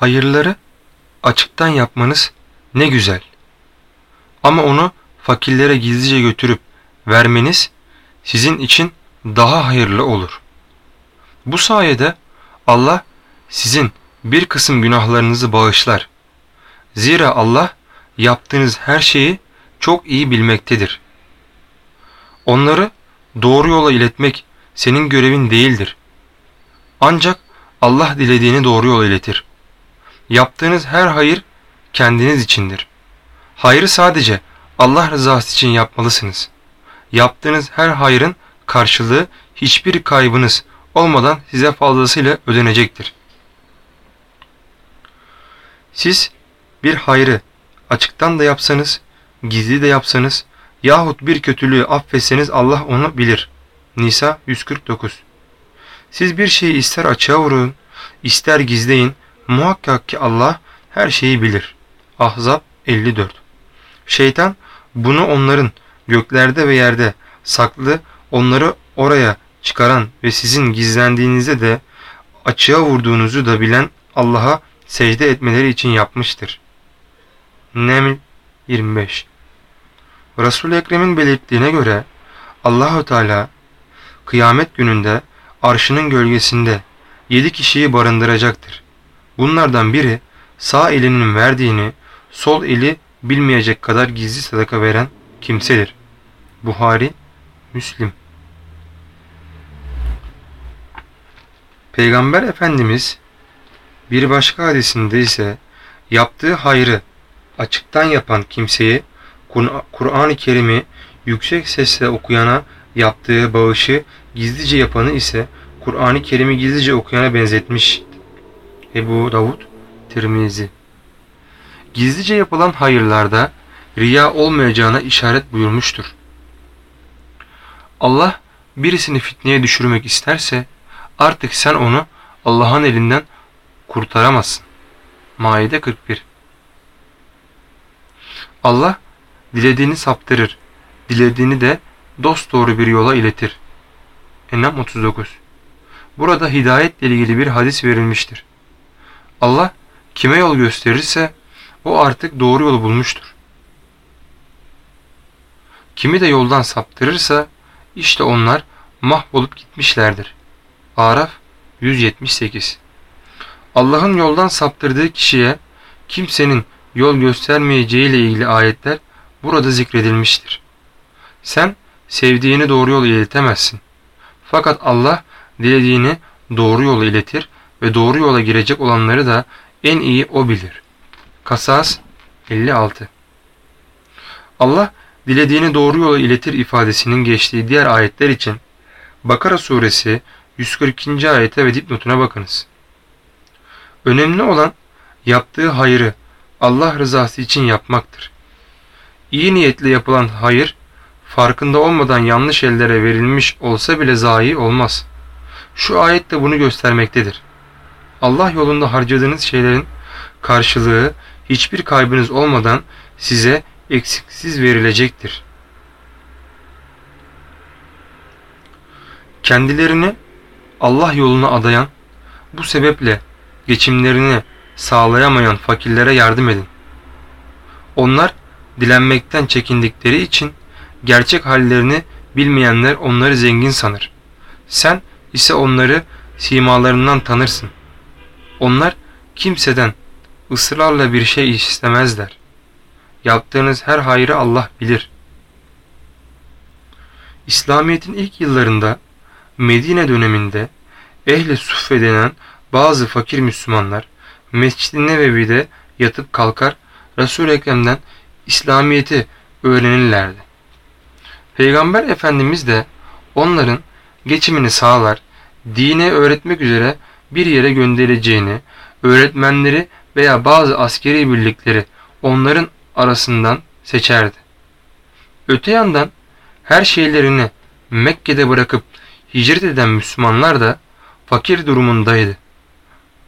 Hayırları açıktan yapmanız ne güzel. Ama onu fakirlere gizlice götürüp vermeniz sizin için daha hayırlı olur. Bu sayede Allah sizin bir kısım günahlarınızı bağışlar. Zira Allah yaptığınız her şeyi çok iyi bilmektedir. Onları doğru yola iletmek senin görevin değildir. Ancak Allah dilediğini doğru yola iletir. Yaptığınız her hayır kendiniz içindir. Hayrı sadece Allah rızası için yapmalısınız. Yaptığınız her hayrın karşılığı hiçbir kaybınız olmadan size fazlasıyla ödenecektir. Siz bir hayrı açıktan da yapsanız, gizli de yapsanız yahut bir kötülüğü affetseniz Allah onu bilir. Nisa 149 Siz bir şeyi ister açığa vurun, ister gizleyin, muhakkak ki Allah her şeyi bilir. Ahzab 54 Şeytan bunu onların göklerde ve yerde saklı onları oraya çıkaran ve sizin gizlendiğinizde de açığa vurduğunuzu da bilen Allah'a secde etmeleri için yapmıştır. Neml 25 Resul-i Ekrem'in belirttiğine göre Allahu Teala kıyamet gününde arşının gölgesinde yedi kişiyi barındıracaktır. Bunlardan biri sağ elinin verdiğini sol eli bilmeyecek kadar gizli sadaka veren kimsedir. Buhari, Müslim Peygamber Efendimiz bir başka hadisinde ise yaptığı hayrı açıktan yapan kimseyi Kur'an-ı Kerim'i yüksek sesle okuyana yaptığı bağışı gizlice yapanı ise Kur'an-ı Kerim'i gizlice okuyana benzetmiş. Ebu Davud, Tirmizi. Gizlice yapılan hayırlarda riya olmayacağına işaret buyurmuştur. Allah birisini fitneye düşürmek isterse artık sen onu Allah'ın elinden kurtaramazsın. Maide 41 Allah dilediğini saptırır, dilediğini de dost doğru bir yola iletir. Enam 39 Burada hidayetle ilgili bir hadis verilmiştir. Allah kime yol gösterirse o artık doğru yolu bulmuştur. Kimi de yoldan saptırırsa işte onlar mahvolup gitmişlerdir. Araf 178 Allah'ın yoldan saptırdığı kişiye kimsenin yol göstermeyeceği ile ilgili ayetler burada zikredilmiştir. Sen sevdiğini doğru yola iletemezsin. Fakat Allah dilediğini doğru yola iletir ve doğru yola girecek olanları da en iyi O bilir. Kasas 56 Allah dilediğini doğru yola iletir ifadesinin geçtiği diğer ayetler için Bakara suresi 142. ayete ve dipnotuna bakınız. Önemli olan yaptığı hayrı Allah rızası için yapmaktır. İyi niyetle yapılan hayır farkında olmadan yanlış ellere verilmiş olsa bile zayi olmaz. Şu ayet de bunu göstermektedir. Allah yolunda harcadığınız şeylerin karşılığı hiçbir kaybınız olmadan size eksiksiz verilecektir. Kendilerini Allah yoluna adayan, bu sebeple geçimlerini sağlayamayan fakirlere yardım edin. Onlar dilenmekten çekindikleri için gerçek hallerini bilmeyenler onları zengin sanır. Sen ise onları simalarından tanırsın. Onlar kimseden ısrarla bir şey istemezler. Yaptığınız her hayrı Allah bilir. İslamiyet'in ilk yıllarında Medine döneminde ehli suffe denen bazı fakir Müslümanlar Mescid-i Nebevi'de yatıp kalkar Resul-i Ekrem'den İslamiyet'i öğrenirlerdi. Peygamber Efendimiz de onların geçimini sağlar, dine öğretmek üzere bir yere göndereceğini, öğretmenleri veya bazı askeri birlikleri onların arasından seçerdi. Öte yandan her şeylerini Mekke'de bırakıp hicret eden Müslümanlar da fakir durumundaydı.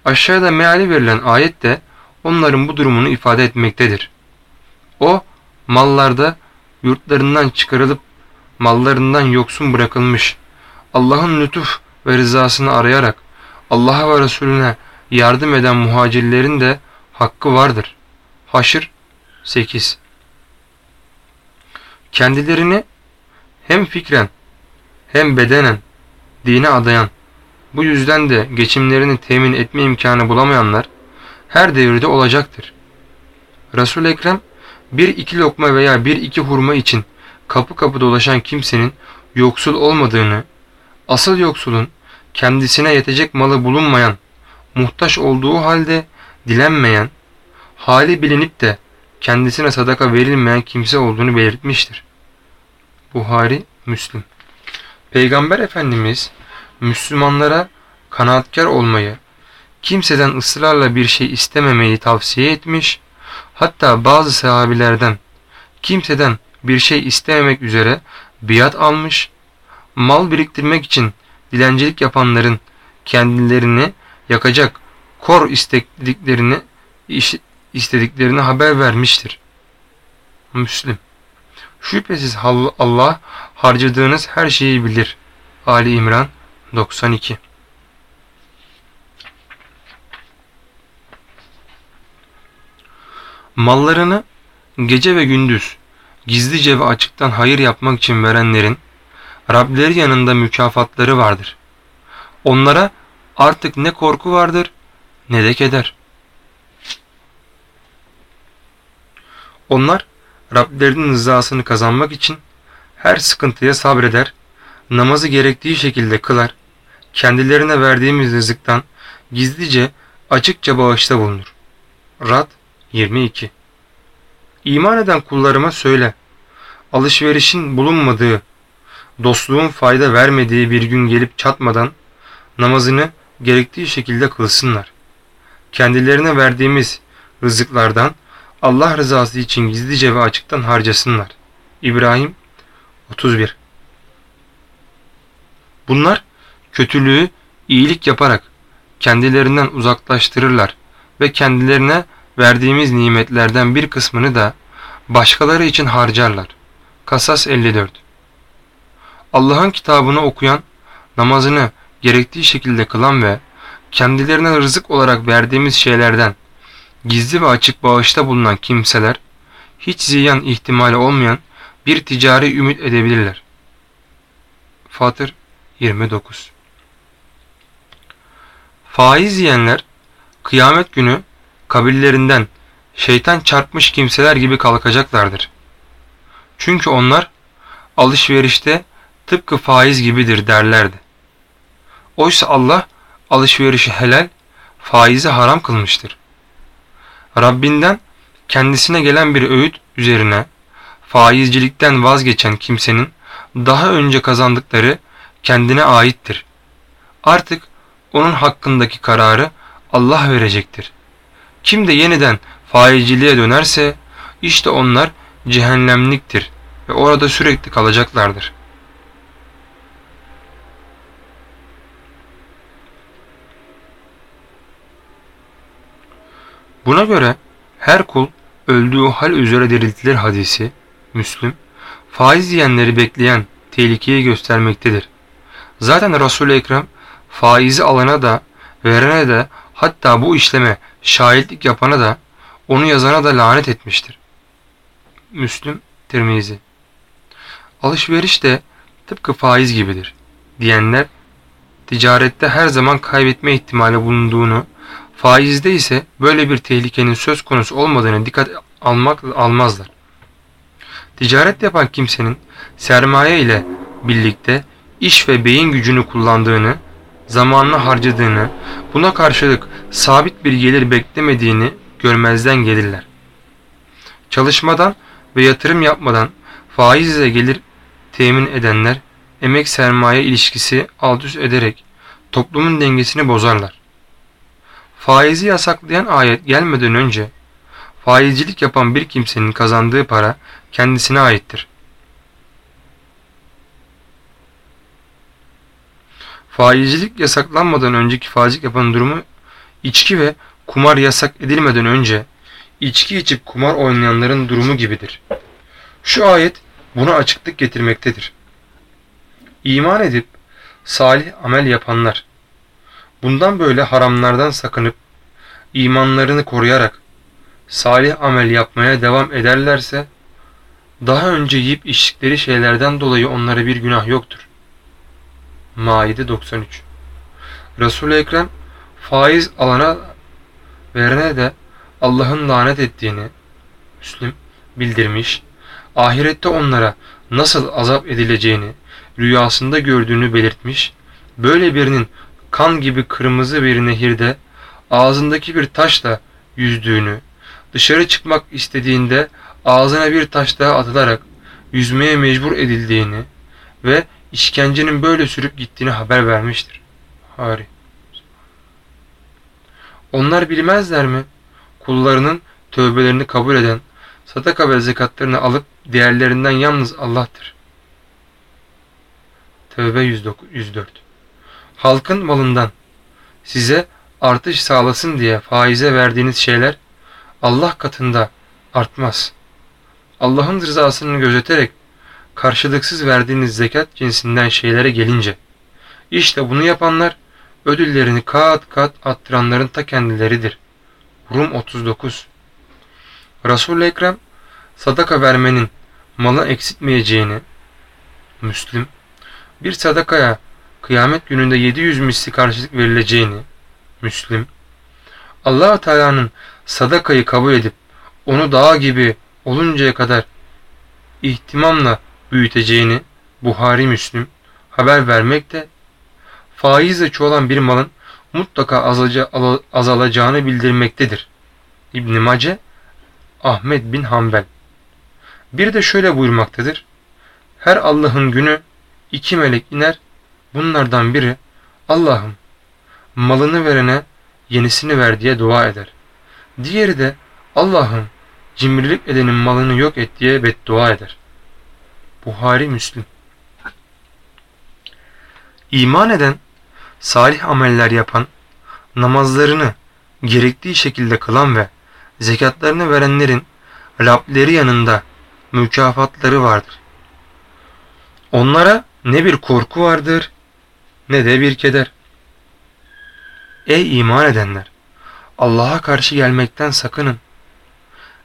Aşağıda meali verilen ayet de onların bu durumunu ifade etmektedir. O mallarda yurtlarından çıkarılıp mallarından yoksun bırakılmış Allah'ın lütuf ve rızasını arayarak Allah'a ve Resulüne yardım eden muhacirlerin de hakkı vardır. Haşr 8 Kendilerini hem fikren hem bedenen dine adayan, bu yüzden de geçimlerini temin etme imkanı bulamayanlar her devirde olacaktır. Resul Ekrem bir iki lokma veya bir iki hurma için kapı kapı dolaşan kimsenin yoksul olmadığını, asıl yoksulun kendisine yetecek malı bulunmayan, muhtaç olduğu halde dilenmeyen, hali bilinip de kendisine sadaka verilmeyen kimse olduğunu belirtmiştir. Buhari, Müslim Peygamber Efendimiz Müslümanlara kanaatkar olmayı, kimseden ısrarla bir şey istememeyi tavsiye etmiş, hatta bazı sahabilerden kimseden bir şey istememek üzere biat almış, mal biriktirmek için dilencilik yapanların kendilerini yakacak kor istediklerini istediklerini haber vermiştir. Müslim Şüphesiz Allah harcadığınız her şeyi bilir. Ali İmran 92 Mallarını gece ve gündüz gizlice ve açıktan hayır yapmak için verenlerin Rableri yanında mükafatları vardır. Onlara artık ne korku vardır ne de keder. Onlar Rablerinin rızasını kazanmak için her sıkıntıya sabreder, namazı gerektiği şekilde kılar, kendilerine verdiğimiz rızıktan gizlice açıkça bağışta bulunur. Rad 22 İman eden kullarıma söyle, alışverişin bulunmadığı, dostluğun fayda vermediği bir gün gelip çatmadan namazını gerektiği şekilde kılsınlar. Kendilerine verdiğimiz rızıklardan Allah rızası için gizlice ve açıktan harcasınlar. İbrahim 31 Bunlar kötülüğü iyilik yaparak kendilerinden uzaklaştırırlar ve kendilerine verdiğimiz nimetlerden bir kısmını da başkaları için harcarlar. Kasas 54 Allah'ın kitabını okuyan, namazını gerektiği şekilde kılan ve kendilerine rızık olarak verdiğimiz şeylerden gizli ve açık bağışta bulunan kimseler hiç ziyan ihtimali olmayan bir ticari ümit edebilirler. Fatır 29 Faiz yiyenler kıyamet günü kabillerinden şeytan çarpmış kimseler gibi kalkacaklardır. Çünkü onlar alışverişte tıpkı faiz gibidir derlerdi. Oysa Allah alışverişi helal, faizi haram kılmıştır. Rabbinden kendisine gelen bir öğüt üzerine faizcilikten vazgeçen kimsenin daha önce kazandıkları kendine aittir. Artık onun hakkındaki kararı Allah verecektir. Kim de yeniden faizciliğe dönerse işte onlar cehennemliktir ve orada sürekli kalacaklardır. Buna göre her kul öldüğü hal üzere diriltilir hadisi, Müslüm, faiz yiyenleri bekleyen tehlikeyi göstermektedir. Zaten Resul-i Ekrem faizi alana da verene de hatta bu işleme şahitlik yapana da onu yazana da lanet etmiştir. Müslüm Tirmizi Alışveriş de tıpkı faiz gibidir diyenler ticarette her zaman kaybetme ihtimali bulunduğunu Faizde ise böyle bir tehlikenin söz konusu olmadığını dikkat almak almazlar. Ticaret yapan kimsenin sermaye ile birlikte iş ve beyin gücünü kullandığını, zamanını harcadığını, buna karşılık sabit bir gelir beklemediğini görmezden gelirler. Çalışmadan ve yatırım yapmadan faizle gelir temin edenler emek sermaye ilişkisi alt üst ederek toplumun dengesini bozarlar. Faizi yasaklayan ayet gelmeden önce faizcilik yapan bir kimsenin kazandığı para kendisine aittir. Faizcilik yasaklanmadan önceki faizcilik yapan durumu içki ve kumar yasak edilmeden önce içki içip kumar oynayanların durumu gibidir. Şu ayet buna açıklık getirmektedir. İman edip salih amel yapanlar Bundan böyle haramlardan sakınıp imanlarını koruyarak salih amel yapmaya devam ederlerse daha önce yiyip içtikleri şeylerden dolayı onlara bir günah yoktur. Maide 93 Resul-i Ekrem faiz alana verene de Allah'ın lanet ettiğini Müslim bildirmiş, ahirette onlara nasıl azap edileceğini rüyasında gördüğünü belirtmiş, böyle birinin kan gibi kırmızı bir nehirde ağzındaki bir taşla yüzdüğünü, dışarı çıkmak istediğinde ağzına bir taş daha atılarak yüzmeye mecbur edildiğini ve işkencenin böyle sürüp gittiğini haber vermiştir. Hari. Onlar bilmezler mi? Kullarının tövbelerini kabul eden, sadaka ve zekatlarını alıp değerlerinden yalnız Allah'tır. Tövbe 104 Halkın malından size artış sağlasın diye faize verdiğiniz şeyler Allah katında artmaz. Allah'ın rızasını gözeterek karşılıksız verdiğiniz zekat cinsinden şeylere gelince işte bunu yapanlar ödüllerini kat kat attıranların ta kendileridir. Rum 39 Resul-i Ekrem sadaka vermenin malı eksiltmeyeceğini Müslim bir sadakaya kıyamet gününde 700 misli karşılık verileceğini Müslim allah Teala'nın sadakayı kabul edip onu dağ gibi oluncaya kadar ihtimamla büyüteceğini Buhari Müslüm haber vermekte faizle çoğalan bir malın mutlaka azalacağını bildirmektedir. İbn Mace Ahmet bin Hanbel Bir de şöyle buyurmaktadır. Her Allah'ın günü iki melek iner. Bunlardan biri Allah'ım malını verene yenisini ver diye dua eder. Diğeri de Allah'ım cimrilik edenin malını yok et diye beddua eder. Buhari Müslim İman eden, salih ameller yapan, namazlarını gerektiği şekilde kılan ve zekatlarını verenlerin Rableri yanında mükafatları vardır. Onlara ne bir korku vardır ne de bir keder. Ey iman edenler! Allah'a karşı gelmekten sakının.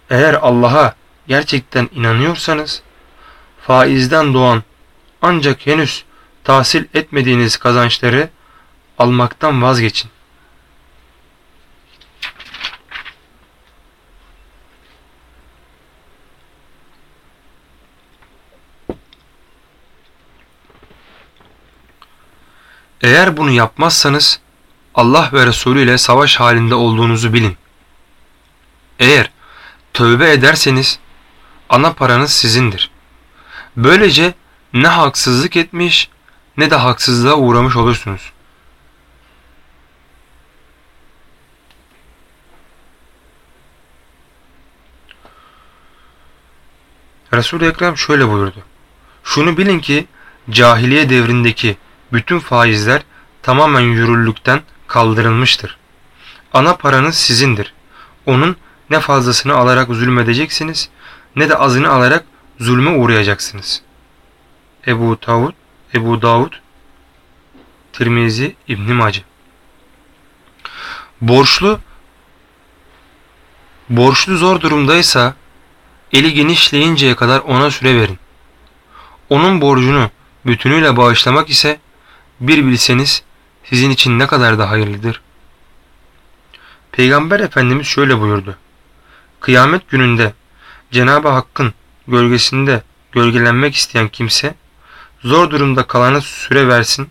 Eğer Allah'a gerçekten inanıyorsanız, faizden doğan ancak henüz tahsil etmediğiniz kazançları almaktan vazgeçin. Eğer bunu yapmazsanız Allah ve Resulü ile savaş halinde olduğunuzu bilin. Eğer tövbe ederseniz ana paranız sizindir. Böylece ne haksızlık etmiş ne de haksızlığa uğramış olursunuz. Resul-i Ekrem şöyle buyurdu. Şunu bilin ki cahiliye devrindeki bütün faizler tamamen yürürlükten kaldırılmıştır. Ana paranız sizindir. Onun ne fazlasını alarak zulmedeceksiniz ne de azını alarak zulme uğrayacaksınız. Ebu Davud, Ebu Davud, Tirmizi, İbn Mace. Borçlu Borçlu zor durumdaysa eli genişleyinceye kadar ona süre verin. Onun borcunu bütünüyle bağışlamak ise bir bilseniz sizin için ne kadar da hayırlıdır. Peygamber Efendimiz şöyle buyurdu. Kıyamet gününde Cenab-ı Hakk'ın gölgesinde gölgelenmek isteyen kimse zor durumda kalana süre versin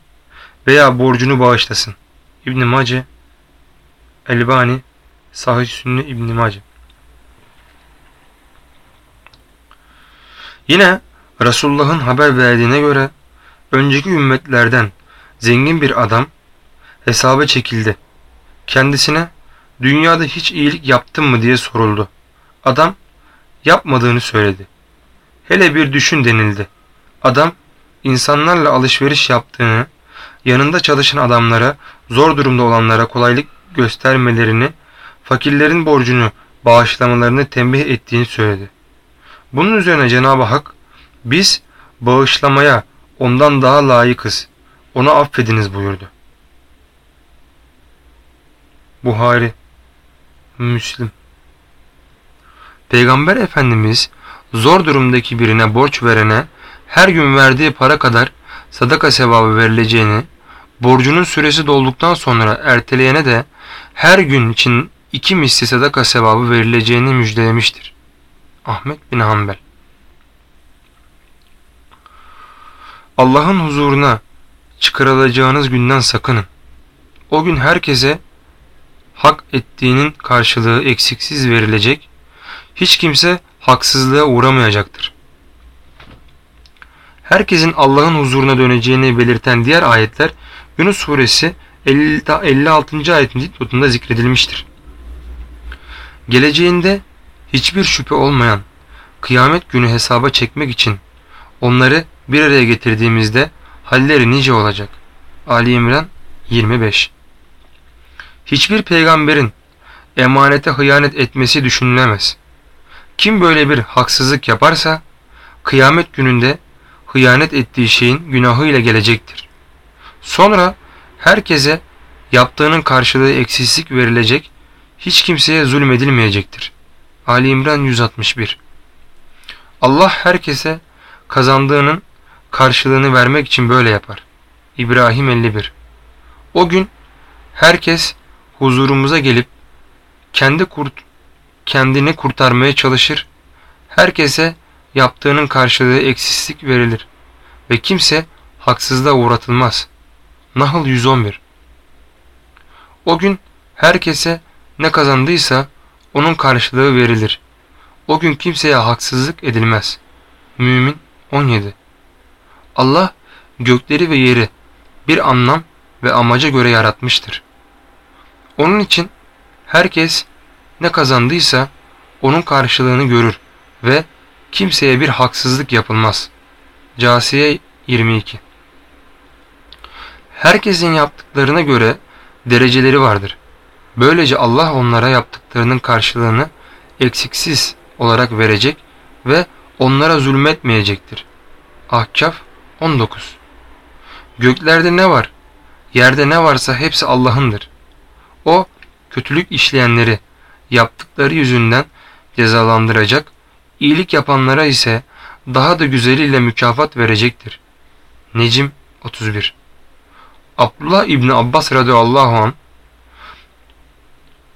veya borcunu bağışlasın. İbn Mace Elbani Sahih Sünni İbn Mace Yine Resulullah'ın haber verdiğine göre önceki ümmetlerden zengin bir adam hesaba çekildi. Kendisine dünyada hiç iyilik yaptın mı diye soruldu. Adam yapmadığını söyledi. Hele bir düşün denildi. Adam insanlarla alışveriş yaptığını, yanında çalışan adamlara, zor durumda olanlara kolaylık göstermelerini, fakirlerin borcunu bağışlamalarını tembih ettiğini söyledi. Bunun üzerine Cenab-ı Hak, biz bağışlamaya ondan daha layıkız, onu affediniz buyurdu. Buhari Müslim Peygamber Efendimiz zor durumdaki birine borç verene her gün verdiği para kadar sadaka sevabı verileceğini, borcunun süresi dolduktan sonra erteleyene de her gün için iki misli sadaka sevabı verileceğini müjdelemiştir. Ahmet bin Hanbel Allah'ın huzuruna çıkarılacağınız günden sakının. O gün herkese hak ettiğinin karşılığı eksiksiz verilecek, hiç kimse haksızlığa uğramayacaktır. Herkesin Allah'ın huzuruna döneceğini belirten diğer ayetler Yunus suresi 56. ayetin dipnotunda zikredilmiştir. Geleceğinde hiçbir şüphe olmayan kıyamet günü hesaba çekmek için onları bir araya getirdiğimizde halleri nice olacak. Ali İmran 25 Hiçbir peygamberin emanete hıyanet etmesi düşünülemez. Kim böyle bir haksızlık yaparsa kıyamet gününde hıyanet ettiği şeyin günahıyla gelecektir. Sonra herkese yaptığının karşılığı eksislik verilecek, hiç kimseye zulmedilmeyecektir. Ali İmran 161 Allah herkese kazandığının karşılığını vermek için böyle yapar. İbrahim 51 O gün herkes huzurumuza gelip kendi kurt kendini kurtarmaya çalışır. Herkese yaptığının karşılığı eksislik verilir ve kimse haksızlığa uğratılmaz. Nahl 111 O gün herkese ne kazandıysa onun karşılığı verilir. O gün kimseye haksızlık edilmez. Mümin 17 Allah gökleri ve yeri bir anlam ve amaca göre yaratmıştır. Onun için herkes ne kazandıysa onun karşılığını görür ve kimseye bir haksızlık yapılmaz. Casiye 22 Herkesin yaptıklarına göre dereceleri vardır. Böylece Allah onlara yaptıklarının karşılığını eksiksiz olarak verecek ve onlara zulmetmeyecektir. Ahkaf 19 Göklerde ne var? Yerde ne varsa hepsi Allah'ındır. O kötülük işleyenleri yaptıkları yüzünden cezalandıracak, iyilik yapanlara ise daha da güzeliyle mükafat verecektir. Necim 31 Abdullah İbni Abbas radıyallahu an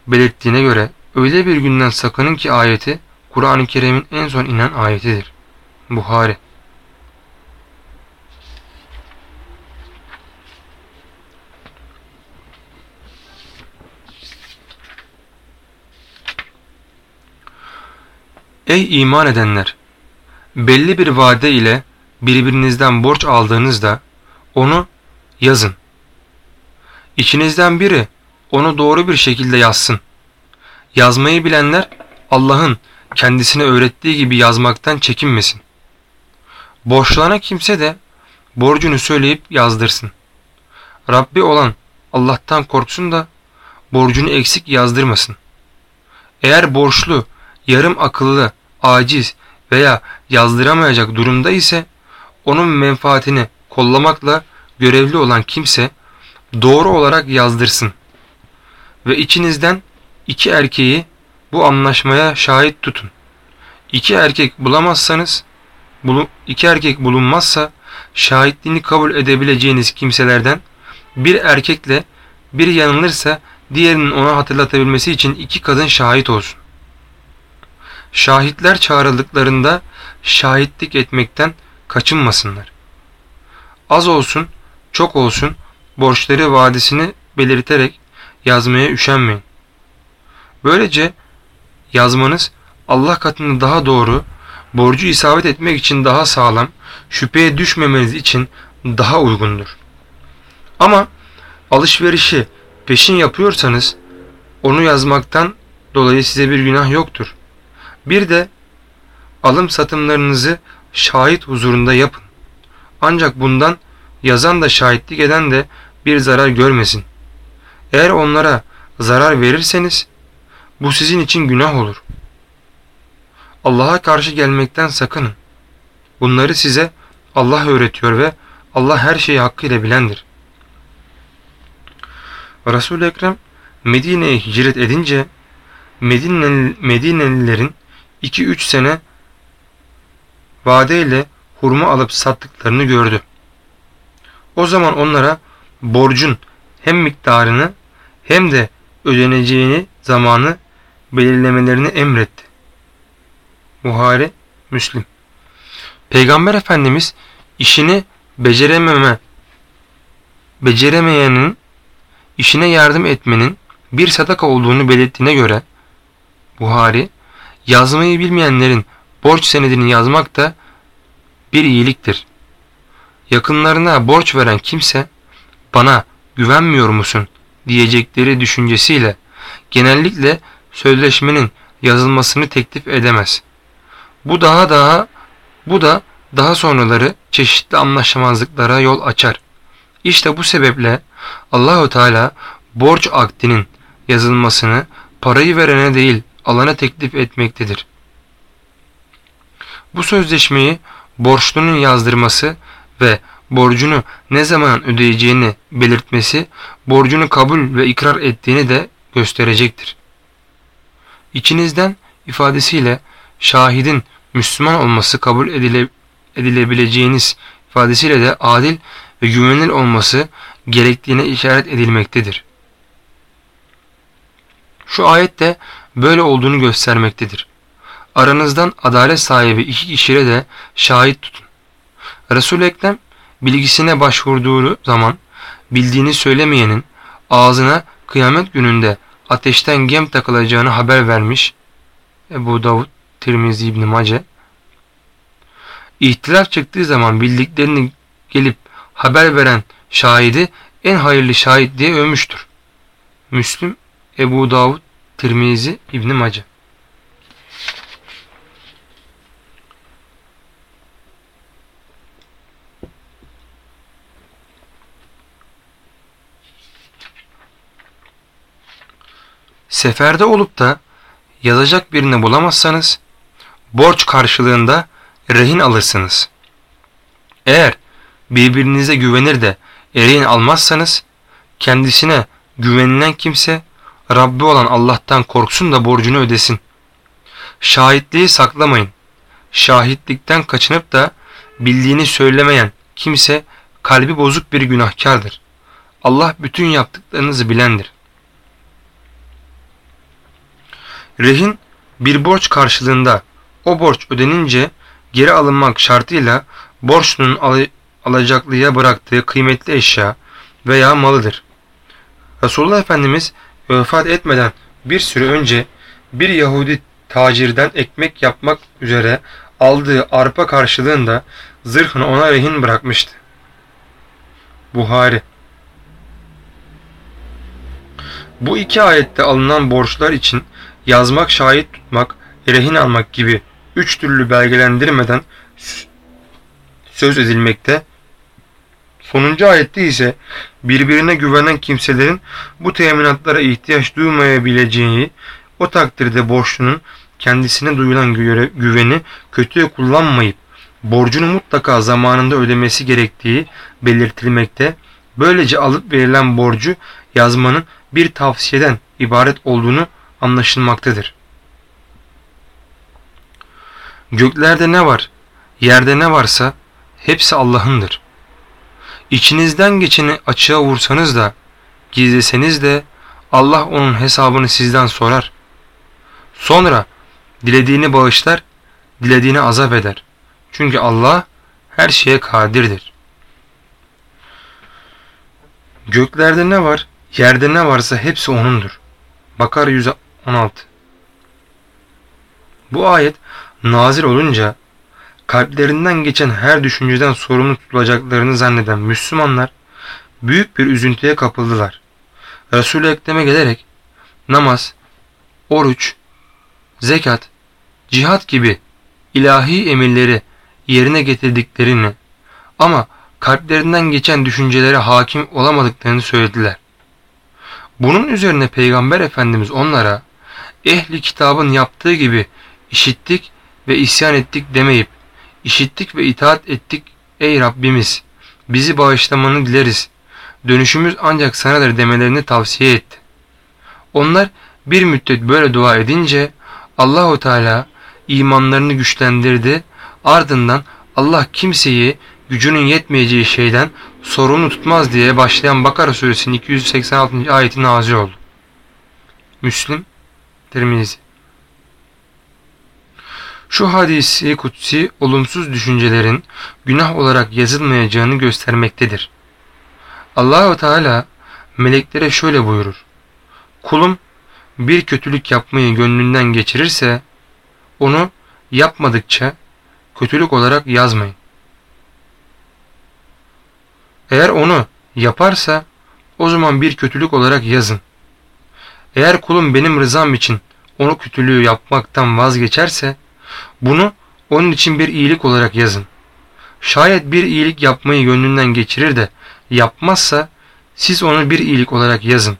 belirttiğine göre öyle bir günden sakının ki ayeti Kur'an-ı Kerim'in en son inen ayetidir. Buhari Ey iman edenler! Belli bir vade ile birbirinizden borç aldığınızda onu yazın. İçinizden biri onu doğru bir şekilde yazsın. Yazmayı bilenler Allah'ın kendisine öğrettiği gibi yazmaktan çekinmesin. Borçlana kimse de borcunu söyleyip yazdırsın. Rabbi olan Allah'tan korksun da borcunu eksik yazdırmasın. Eğer borçlu, yarım akıllı aciz veya yazdıramayacak durumda ise onun menfaatini kollamakla görevli olan kimse doğru olarak yazdırsın. Ve içinizden iki erkeği bu anlaşmaya şahit tutun. İki erkek bulamazsanız, iki erkek bulunmazsa şahitliğini kabul edebileceğiniz kimselerden bir erkekle biri yanılırsa diğerinin ona hatırlatabilmesi için iki kadın şahit olsun. Şahitler çağrıldıklarında şahitlik etmekten kaçınmasınlar. Az olsun, çok olsun borçları vadisini belirterek yazmaya üşenmeyin. Böylece yazmanız Allah katında daha doğru, borcu isabet etmek için daha sağlam, şüpheye düşmemeniz için daha uygundur. Ama alışverişi peşin yapıyorsanız onu yazmaktan dolayı size bir günah yoktur. Bir de alım satımlarınızı şahit huzurunda yapın. Ancak bundan yazan da şahitlik eden de bir zarar görmesin. Eğer onlara zarar verirseniz bu sizin için günah olur. Allah'a karşı gelmekten sakının. Bunları size Allah öğretiyor ve Allah her şeyi hakkıyla bilendir. Resul-i Ekrem Medine'ye hicret edince Medine, Medinelilerin 2-3 sene vadeyle hurma alıp sattıklarını gördü. O zaman onlara borcun hem miktarını hem de ödeneceğini zamanı belirlemelerini emretti. Buhari, Müslim. Peygamber Efendimiz işini becerememe, beceremeyenin işine yardım etmenin bir sadaka olduğunu belirttiğine göre Buhari, yazmayı bilmeyenlerin borç senedini yazmak da bir iyiliktir. Yakınlarına borç veren kimse bana güvenmiyor musun diyecekleri düşüncesiyle genellikle sözleşmenin yazılmasını teklif edemez. Bu daha daha bu da daha sonraları çeşitli anlaşmazlıklara yol açar. İşte bu sebeple Allahu Teala borç akdinin yazılmasını parayı verene değil alana teklif etmektedir. Bu sözleşmeyi borçlunun yazdırması ve borcunu ne zaman ödeyeceğini belirtmesi borcunu kabul ve ikrar ettiğini de gösterecektir. İçinizden ifadesiyle şahidin Müslüman olması kabul edile, edilebileceğiniz ifadesiyle de adil ve güvenilir olması gerektiğine işaret edilmektedir. Şu ayette böyle olduğunu göstermektedir. Aranızdan adalet sahibi iki kişiye de şahit tutun. Resul-i Ekrem bilgisine başvurduğu zaman bildiğini söylemeyenin ağzına kıyamet gününde ateşten gem takılacağını haber vermiş. Ebu Davud, Tirmizi İbn Mace. İhtilaf çıktığı zaman bildiklerini gelip haber veren şahidi en hayırlı şahit diye övmüştür. Müslüm, Ebu Davud, Tirmizi, İbn Mace. Seferde olup da yazacak birini bulamazsanız borç karşılığında rehin alırsınız. Eğer birbirinize güvenir de rehin almazsanız kendisine güvenilen kimse Rabbi olan Allah'tan korksun da borcunu ödesin. Şahitliği saklamayın. Şahitlikten kaçınıp da bildiğini söylemeyen kimse kalbi bozuk bir günahkardır. Allah bütün yaptıklarınızı bilendir. Rehin bir borç karşılığında o borç ödenince geri alınmak şartıyla borçlunun al alacaklıya bıraktığı kıymetli eşya veya malıdır. Resulullah Efendimiz vefat etmeden bir süre önce bir Yahudi tacirden ekmek yapmak üzere aldığı arpa karşılığında zırhını ona rehin bırakmıştı. Buhari Bu iki ayette alınan borçlar için yazmak, şahit tutmak, rehin almak gibi üç türlü belgelendirmeden söz edilmekte. Sonuncu ayette ise birbirine güvenen kimselerin bu teminatlara ihtiyaç duymayabileceği, o takdirde borçlunun kendisine duyulan güveni kötüye kullanmayıp borcunu mutlaka zamanında ödemesi gerektiği belirtilmekte. Böylece alıp verilen borcu yazmanın bir tavsiyeden ibaret olduğunu anlaşılmaktadır. Göklerde ne var, yerde ne varsa hepsi Allah'ındır. İçinizden geçeni açığa vursanız da, gizleseniz de Allah onun hesabını sizden sorar. Sonra dilediğini bağışlar, dilediğini azap eder. Çünkü Allah her şeye kadirdir. Göklerde ne var, yerde ne varsa hepsi O'nundur. Bakar 116 Bu ayet nazil olunca kalplerinden geçen her düşünceden sorumlu tutulacaklarını zanneden Müslümanlar büyük bir üzüntüye kapıldılar. Resul-i Ekrem'e gelerek namaz, oruç, zekat, cihat gibi ilahi emirleri yerine getirdiklerini ama kalplerinden geçen düşüncelere hakim olamadıklarını söylediler. Bunun üzerine Peygamber Efendimiz onlara ehli kitabın yaptığı gibi işittik ve isyan ettik demeyip işittik ve itaat ettik ey Rabbimiz bizi bağışlamanı dileriz. Dönüşümüz ancak sanadır demelerini tavsiye etti. Onlar bir müddet böyle dua edince Allahu Teala imanlarını güçlendirdi. Ardından Allah kimseyi gücünün yetmeyeceği şeyden sorumlu tutmaz diye başlayan Bakara suresinin 286. ayeti nazil oldu. Müslim, Tirmizi. Şu hadisi kutsi olumsuz düşüncelerin günah olarak yazılmayacağını göstermektedir. Allahu Teala meleklere şöyle buyurur. Kulum bir kötülük yapmayı gönlünden geçirirse onu yapmadıkça kötülük olarak yazmayın. Eğer onu yaparsa o zaman bir kötülük olarak yazın. Eğer kulum benim rızam için onu kötülüğü yapmaktan vazgeçerse bunu onun için bir iyilik olarak yazın. Şayet bir iyilik yapmayı gönlünden geçirir de yapmazsa siz onu bir iyilik olarak yazın.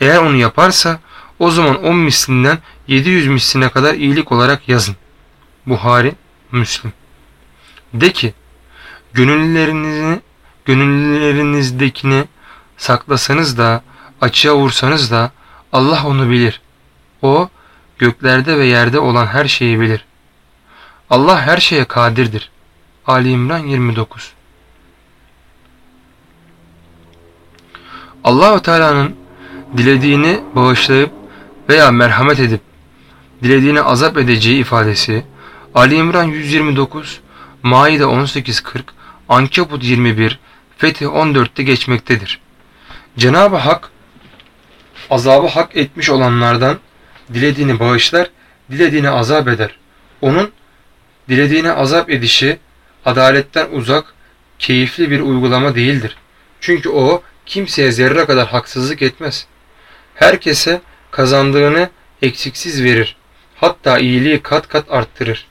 Eğer onu yaparsa o zaman 10 mislinden 700 misline kadar iyilik olarak yazın. Buhari, Müslim. De ki, gönüllerini, gönüllerinizdekini saklasanız da, açığa vursanız da Allah onu bilir. O, göklerde ve yerde olan her şeyi bilir. Allah her şeye kadirdir. Ali İmran 29 Allahu Teala'nın dilediğini bağışlayıp veya merhamet edip dilediğini azap edeceği ifadesi Ali İmran 129, Maide 18.40, Ankebut 21, Fetih 14'te geçmektedir. Cenab-ı Hak azabı hak etmiş olanlardan dilediğini bağışlar, dilediğini azap eder. Onun dilediğini azap edişi adaletten uzak, keyifli bir uygulama değildir. Çünkü o kimseye zerre kadar haksızlık etmez. Herkese kazandığını eksiksiz verir. Hatta iyiliği kat kat arttırır.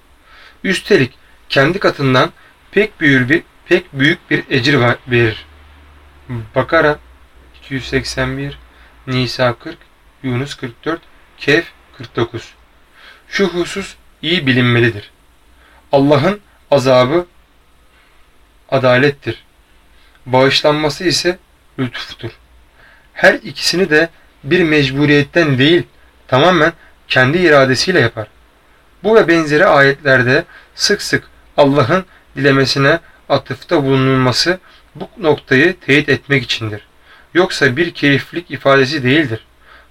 Üstelik kendi katından pek büyük bir, pek büyük bir ecir verir. Bakara 281, Nisa 40, Yunus 44, Kehf 49. Şu husus iyi bilinmelidir. Allah'ın azabı adalettir. Bağışlanması ise lütuftur. Her ikisini de bir mecburiyetten değil, tamamen kendi iradesiyle yapar. Bu ve benzeri ayetlerde sık sık Allah'ın dilemesine atıfta bulunulması bu noktayı teyit etmek içindir. Yoksa bir keyiflik ifadesi değildir.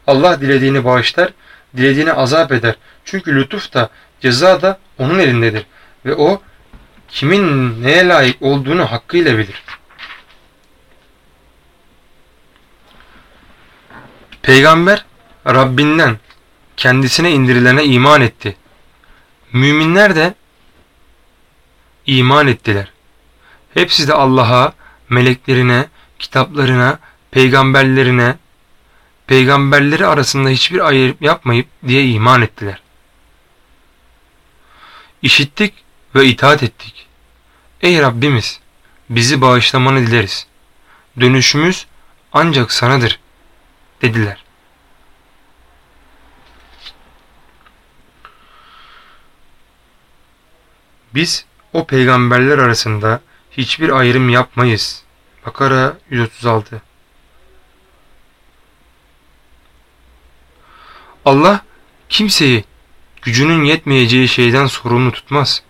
Allah dilediğini bağışlar, dilediğini azap eder. Çünkü lütuf da ceza da onun elindedir. Ve o kimin neye layık olduğunu hakkıyla bilir. Peygamber Rabbinden kendisine indirilene iman etti. Müminler de iman ettiler. Hepsi de Allah'a, meleklerine, kitaplarına, peygamberlerine, peygamberleri arasında hiçbir ayrım yapmayıp diye iman ettiler. İşittik ve itaat ettik. Ey Rabbimiz bizi bağışlamanı dileriz. Dönüşümüz ancak sanadır dediler. Biz o peygamberler arasında hiçbir ayrım yapmayız. Bakara 136 Allah kimseyi gücünün yetmeyeceği şeyden sorumlu tutmaz.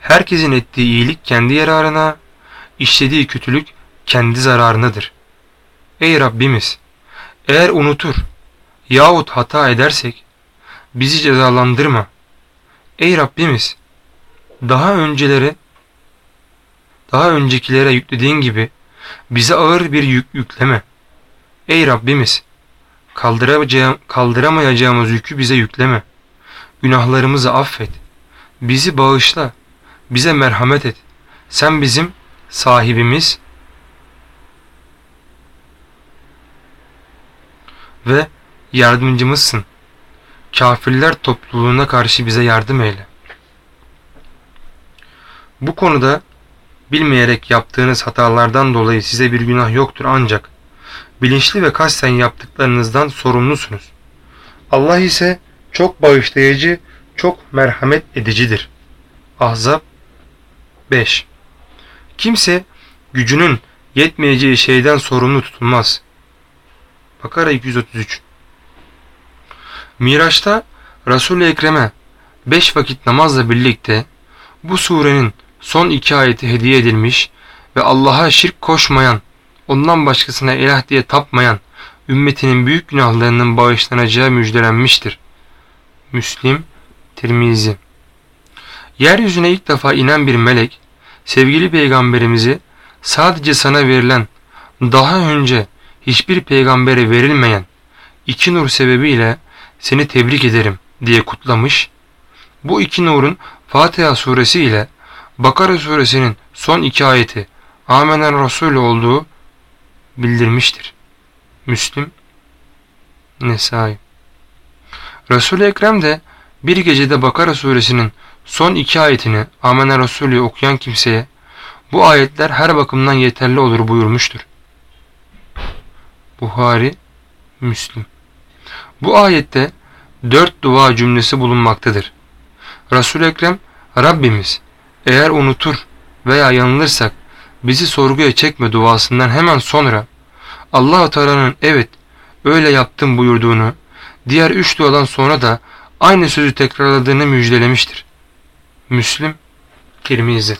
Herkesin ettiği iyilik kendi yararına, işlediği kötülük kendi zararınadır. Ey Rabbimiz! Eğer unutur yahut hata edersek bizi cezalandırma. Ey Rabbimiz! Daha önceleri daha öncekilere yüklediğin gibi bize ağır bir yük yükleme. Ey Rabbimiz! Kaldıramayacağım, kaldıramayacağımız yükü bize yükleme. Günahlarımızı affet. Bizi bağışla. Bize merhamet et. Sen bizim sahibimiz ve yardımcımızsın. Kafirler topluluğuna karşı bize yardım eyle. Bu konuda bilmeyerek yaptığınız hatalardan dolayı size bir günah yoktur ancak bilinçli ve kasten yaptıklarınızdan sorumlusunuz. Allah ise çok bağışlayıcı, çok merhamet edicidir. Ahzab 5 Kimse gücünün yetmeyeceği şeyden sorumlu tutulmaz. Bakara 233 Miraç'ta Resul-i Ekrem'e beş vakit namazla birlikte bu surenin son iki ayeti hediye edilmiş ve Allah'a şirk koşmayan, ondan başkasına ilah diye tapmayan ümmetinin büyük günahlarının bağışlanacağı müjdelenmiştir. Müslim, Tirmizi Yeryüzüne ilk defa inen bir melek, sevgili peygamberimizi sadece sana verilen, daha önce hiçbir peygambere verilmeyen iki nur sebebiyle seni tebrik ederim diye kutlamış. Bu iki nurun Fatiha suresi ile Bakara suresinin son iki ayeti Amenen Resulü olduğu bildirmiştir. Müslim Nesai Resul-i Ekrem de bir gecede Bakara suresinin son iki ayetini Amenen Resulü okuyan kimseye bu ayetler her bakımdan yeterli olur buyurmuştur. Buhari Müslim Bu ayette dört dua cümlesi bulunmaktadır. Resul-i Ekrem Rabbimiz eğer unutur veya yanılırsak bizi sorguya çekme duasından hemen sonra Allah-u Teala'nın evet öyle yaptım buyurduğunu diğer üç duadan sonra da aynı sözü tekrarladığını müjdelemiştir. Müslim Tirmizi